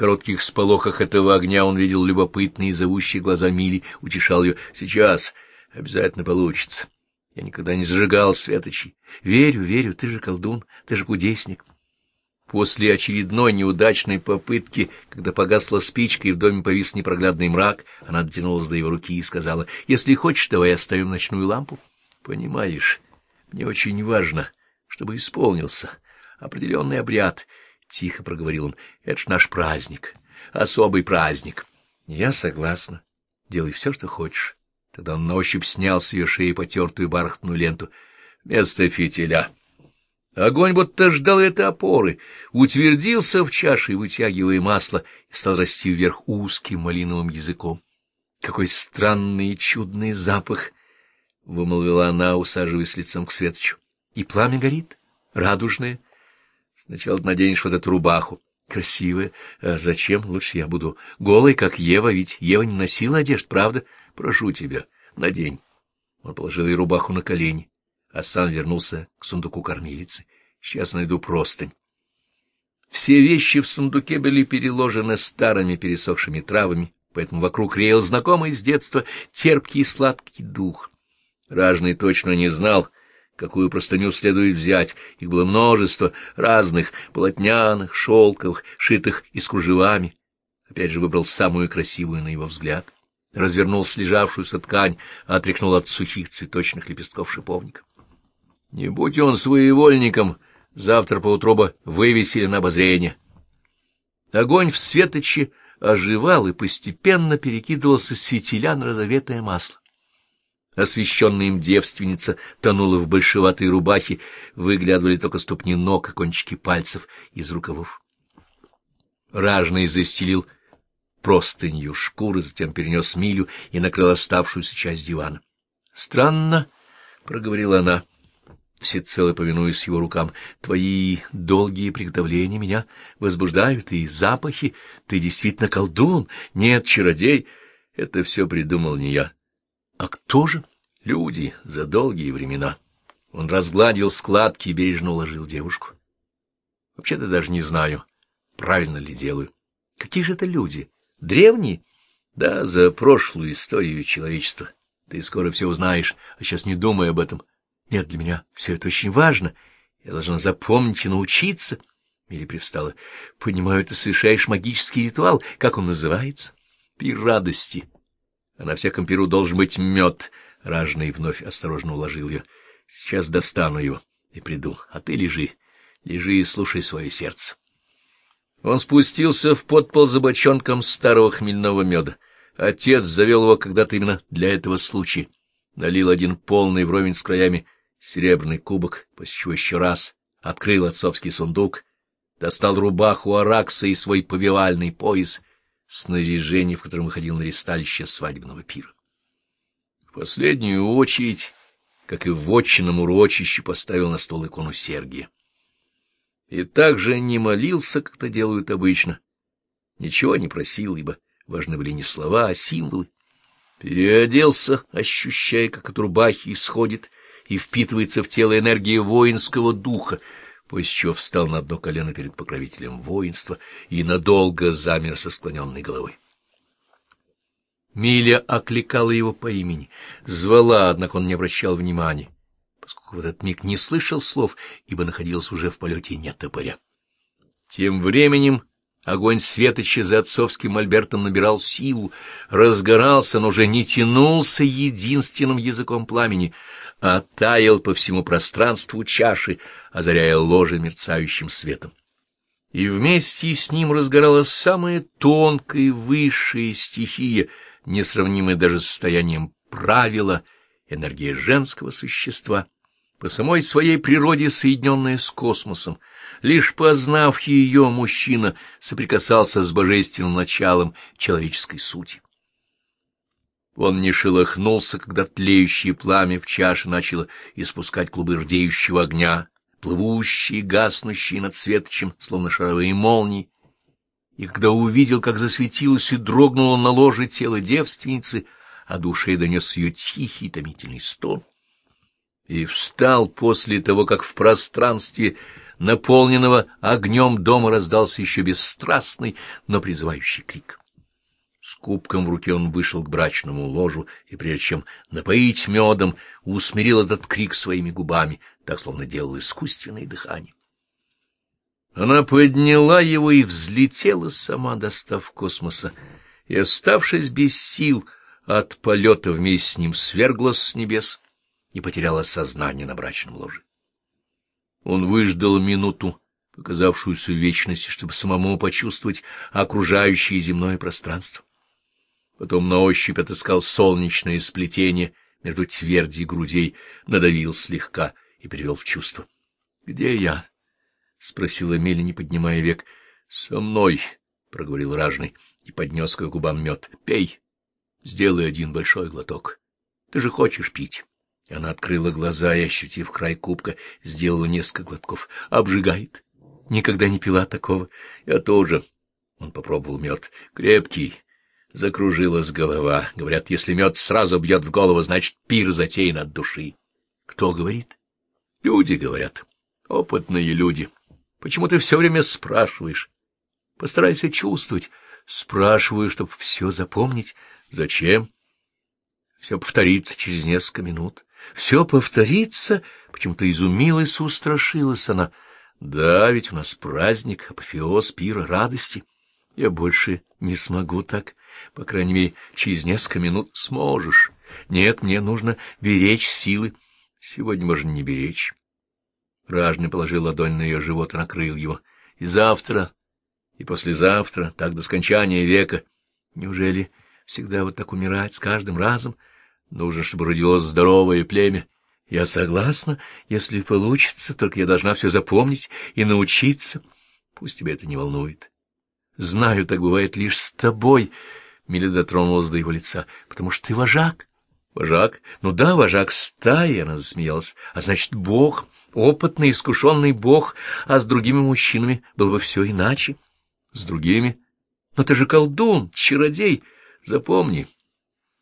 коротких сполохах этого огня он видел любопытные зовущие глаза Мили, утешал ее. «Сейчас обязательно получится. Я никогда не зажигал светочей. Верю, верю, ты же колдун, ты же кудесник». После очередной неудачной попытки, когда погасла спичка и в доме повис непроглядный мрак, она дотянулась до его руки и сказала, «Если хочешь, давай оставим ночную лампу». «Понимаешь, мне очень важно, чтобы исполнился определенный обряд». Тихо проговорил он, «Это ж наш праздник, особый праздник». «Я согласна. Делай все, что хочешь». Тогда он на ощупь снял с ее шеи потертую бархатную ленту. «Вместо фитиля». Огонь будто ждал этой опоры, утвердился в чаше, вытягивая масло, и стал расти вверх узким малиновым языком. Какой странный и чудный запах! — вымолвила она, усаживаясь лицом к светочу. — И пламя горит, радужное. Сначала наденешь вот эту рубаху. Красивая. А зачем? Лучше я буду голой, как Ева, ведь Ева не носила одежд, правда? Прошу тебя, надень. Он положил ей рубаху на колени а сам вернулся к сундуку кормилицы. Сейчас найду простынь. Все вещи в сундуке были переложены старыми пересохшими травами, поэтому вокруг реял знакомый с детства терпкий и сладкий дух. Ражный точно не знал, какую простыню следует взять. Их было множество разных, полотняных, шелковых, шитых и с кружевами. Опять же выбрал самую красивую на его взгляд. Развернул слежавшуюся ткань, отряхнул от сухих цветочных лепестков шиповника. Не будь он своевольником, завтра поутру бы вывесили на обозрение. Огонь в светоче оживал и постепенно перекидывался с фитиля на разогретое масло. Освещенная им девственница тонула в большеватой рубахе, выглядывали только ступни ног и кончики пальцев из рукавов. Ражный застелил простынью шкуры, затем перенес милю и накрыл оставшуюся часть дивана. — Странно, — проговорила она, всецело повинуясь его рукам. Твои долгие приготовления меня возбуждают, и запахи. Ты действительно колдун, нет, чародей. Это все придумал не я. А кто же? Люди за долгие времена. Он разгладил складки и бережно уложил девушку. Вообще-то даже не знаю, правильно ли делаю. Какие же это люди? Древние? Да, за прошлую историю человечества. Ты скоро все узнаешь, а сейчас не думай об этом. Нет, для меня все это очень важно. Я должна запомнить и научиться. Мири привстала. Понимаю, ты совершаешь магический ритуал. Как он называется? Пир радости. А на всяком пиру должен быть мед. Ражный вновь осторожно уложил ее. Сейчас достану его и приду. А ты лежи. Лежи и слушай свое сердце. Он спустился в подпол за бочонком старого хмельного меда. Отец завел его когда-то именно для этого случая. Налил один полный вровень с краями серебряный кубок, после чего еще раз открыл отцовский сундук, достал рубаху Аракса и свой повивальный пояс, снаряжение, в котором выходил на ресталище свадебного пира. В последнюю очередь, как и в отчинном урочище, поставил на стол икону Сергия. И также не молился, как это делают обычно. Ничего не просил, ибо важны были не слова, а символы. Переоделся, ощущая, как от рубахи исходит и впитывается в тело энергия воинского духа, после чего встал на одно колено перед покровителем воинства и надолго замер со склоненной головой. Миля окликала его по имени, звала, однако он не обращал внимания, поскольку в этот миг не слышал слов, ибо находился уже в полете нет топоря. Тем временем огонь светоча за отцовским мольбертом набирал силу, разгорался, но уже не тянулся единственным языком пламени — а по всему пространству чаши, озаряя ложе мерцающим светом. И вместе с ним разгоралась самая тонкая и высшая стихия, несравнимая даже с состоянием правила, энергия женского существа, по самой своей природе соединенная с космосом. Лишь познав ее, мужчина соприкасался с божественным началом человеческой сути. Он не шелохнулся, когда тлеющее пламя в чаше начало испускать клубы рдеющего огня, плывущие, гаснущие над светочем, словно шаровые молнии. И когда увидел, как засветилось и дрогнуло на ложе тело девственницы, а душе донес ее тихий томительный стон, и встал после того, как в пространстве наполненного огнем дома раздался еще бесстрастный, но призывающий крик. С кубком в руке он вышел к брачному ложу, и прежде чем напоить медом, усмирил этот крик своими губами, так словно делал искусственное дыхание. Она подняла его и взлетела сама, достав космоса, и, оставшись без сил от полета вместе с ним, сверглась с небес и потеряла сознание на брачном ложе. Он выждал минуту, показавшуюся вечности, чтобы самому почувствовать окружающее земное пространство. Потом на ощупь отыскал солнечное сплетение между тверди грудей, надавил слегка и перевел в чувство. — Где я? — спросила Меля, не поднимая век. — Со мной, — проговорил ражный и поднес к губам мед. — Пей, сделай один большой глоток. Ты же хочешь пить. Она открыла глаза и, ощутив край кубка, сделала несколько глотков. Обжигает. Никогда не пила такого. Я тоже. Он попробовал мед. Крепкий. Закружилась голова. Говорят, если мед сразу бьет в голову, значит, пир затеян от души. Кто говорит? Люди говорят. Опытные люди. Почему ты все время спрашиваешь? Постарайся чувствовать. Спрашиваю, чтобы все запомнить. Зачем? Все повторится через несколько минут. Все повторится? Почему-то изумилась и устрашилась она. Да, ведь у нас праздник, апофеоз, пира, радости. Я больше не смогу так. По крайней мере, через несколько минут сможешь. Нет, мне нужно беречь силы. Сегодня можно не беречь. Ражный положил ладонь на ее живот и накрыл его. И завтра, и послезавтра, так до скончания века. Неужели всегда вот так умирать с каждым разом? — Нужно, чтобы родилось здоровое племя. Я согласна, если получится, только я должна все запомнить и научиться. Пусть тебя это не волнует. Знаю, так бывает лишь с тобой. Миля дотронулась до его лица. Потому что ты вожак. Вожак? Ну да, вожак стаи, она засмеялась. А значит, бог, опытный, искушенный бог, а с другими мужчинами было бы все иначе. С другими? Но ты же колдун, чародей. Запомни,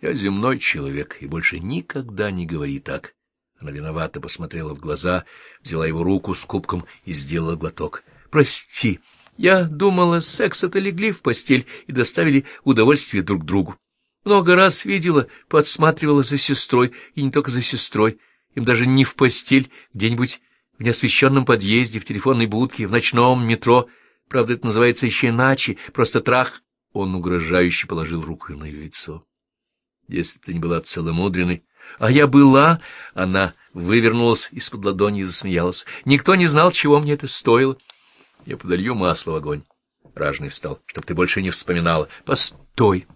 я земной человек, и больше никогда не говори так. Она виновато посмотрела в глаза, взяла его руку с кубком и сделала глоток. Прости, я думала, секс это легли в постель и доставили удовольствие друг другу. Много раз видела, подсматривала за сестрой, и не только за сестрой. Им даже не в постель, где-нибудь в неосвещенном подъезде, в телефонной будке, в ночном метро. Правда, это называется еще иначе, просто трах. Он угрожающе положил руку на ее лицо если ты не была целомудренной. А я была, она вывернулась из-под ладони и засмеялась. Никто не знал, чего мне это стоило. Я подолью масло в огонь. Ражный встал, чтоб ты больше не вспоминала. Постой!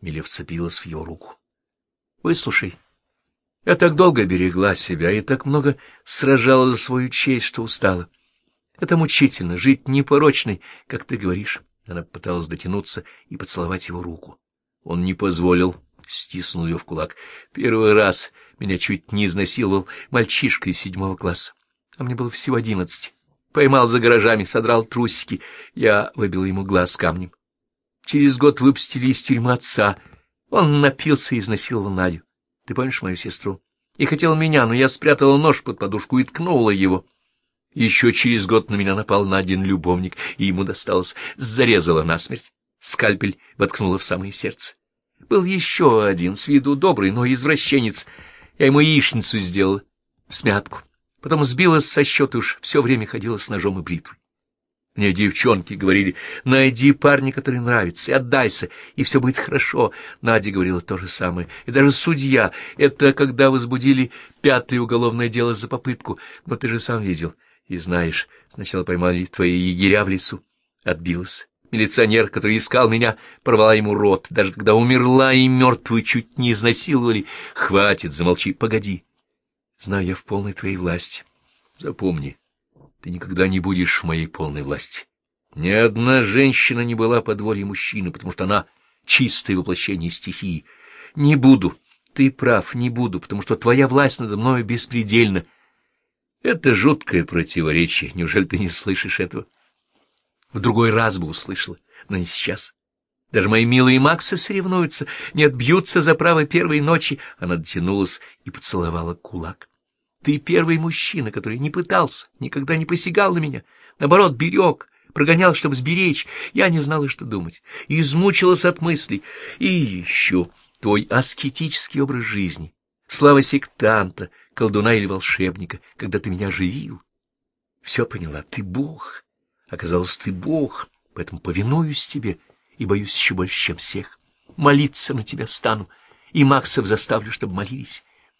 Миля вцепилась в его руку. Выслушай. Я так долго берегла себя и так много сражала за свою честь, что устала. Это мучительно, жить непорочной, как ты говоришь. Она пыталась дотянуться и поцеловать его руку. Он не позволил стиснул ее в кулак. Первый раз меня чуть не изнасиловал мальчишка из седьмого класса, а мне было всего одиннадцать. Поймал за гаражами, содрал трусики, я выбил ему глаз камнем. Через год выпустили из тюрьмы отца. Он напился и изнасиловал Надю. Ты помнишь мою сестру? И хотел меня, но я спрятала нож под подушку и ткнула его. Еще через год на меня напал Надин любовник, и ему досталось, зарезала насмерть. Скальпель воткнула в самое сердце. Был еще один, с виду добрый, но извращенец. Я ему яичницу сделала, смятку. Потом сбилась со счета, уж все время ходила с ножом и бритвой. Мне девчонки говорили, найди парня, который нравится, и отдайся, и все будет хорошо. Надя говорила то же самое. И даже судья, это когда возбудили пятое уголовное дело за попытку. Но ты же сам видел и знаешь, сначала поймали твои егеря в лесу. Отбилась. Милиционер, который искал меня, порвала ему рот. Даже когда умерла и мертвую чуть не изнасиловали. Хватит, замолчи, погоди. Знаю я в полной твоей власти. Запомни, ты никогда не будешь в моей полной власти. Ни одна женщина не была под волей мужчины, потому что она чистое воплощение стихии. Не буду. Ты прав, не буду, потому что твоя власть надо мною беспредельна. Это жуткое противоречие. Неужели ты не слышишь этого? В другой раз бы услышала, но не сейчас. Даже мои милые Максы соревнуются, не отбьются за право первой ночи. Она дотянулась и поцеловала кулак. Ты первый мужчина, который не пытался, никогда не посягал на меня, наоборот, берег, прогонял, чтобы сберечь. Я не знала, что думать, измучилась от мыслей. И еще твой аскетический образ жизни, слава сектанта, колдуна или волшебника, когда ты меня оживил. Все поняла, ты бог. Оказалось, ты бог, поэтому повинуюсь тебе и боюсь еще больше, чем всех. Молиться на тебя стану, и Максов заставлю, чтобы молились.